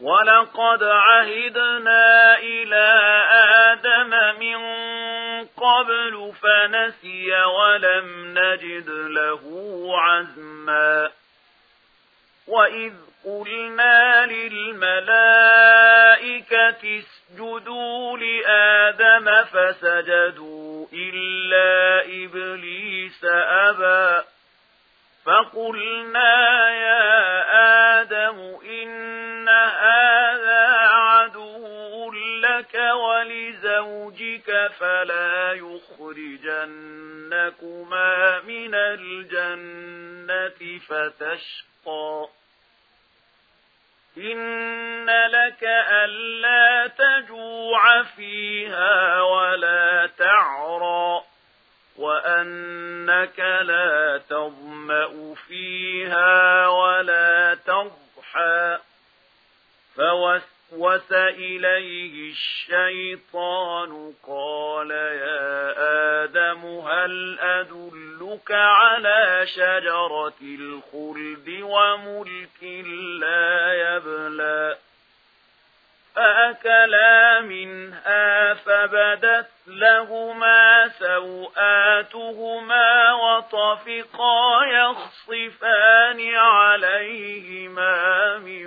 وَلَقَدْ عَهِدْنَا إِلَى آدَمَ مِنْ قَبْلُ فَنَسِيَ وَلَمْ نَجِدْ لَهُ عَزْمًا وَإِذْ قُلْنَا لِلْمَلَائِكَةِ اسْجُدُوا لِآدَمَ فَسَجَدُوا إِلَّا إِبْلِيسَ أَبَى فَقُلْنَا يَا زوجك فلا يخرجنكما من الجنة فتشقى. إن لك ألا تجوع فيها ولا تعرى وأنك لا تضمأ فيها ولا تضحى. وَسْوَسَ إِلَيْهِ الشَّيْطَانُ قَالَ يَا آدَمُ هَلْ أَدُلُّكَ عَلَى شَجَرَةِ الْخُلْدِ وَمُلْكٍ لَّا يَبْلَى فأكلا منها فبدت لهما سوآتهما وطفقا يخصفان عليهما من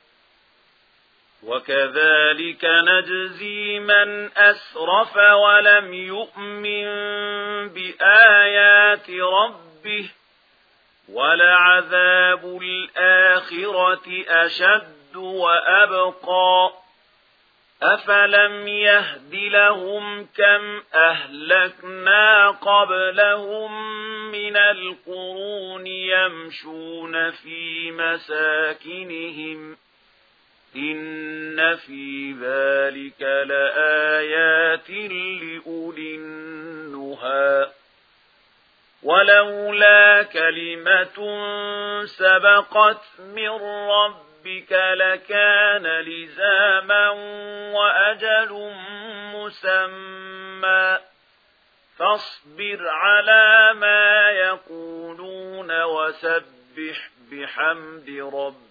وَكَذَلِكَ نَجْزِي مَنْ أَسْرَفَ وَلَمْ يُؤْمِنْ بِآيَاتِ رَبِّهِ وَلَعَذَابُ الْآخِرَةِ أَشَدُّ وَأَبْقَى أَفَلَمْ يَهْدِ لَهُمْ كَمْ أَهْلَكْنَا قَبْلَهُمْ مِنَ الْقُرُونِ يَمْشُونَ فِي مَسَاكِنِهِمْ ۗ إن في ذلك لآيات لأولي النهى ولولا كلمة سبقت من ربك لكان لزاما وأجل مسمى فاصبر على ما يقولون وسبح بحمد ربك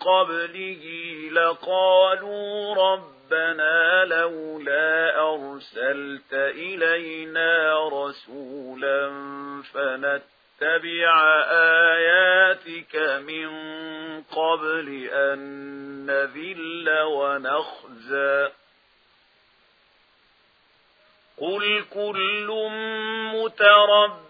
قبله لقالوا ربنا لولا أرسلت إلينا رسولا فنتبع آياتك من قبل أن نذل ونخزى. قل كل متربى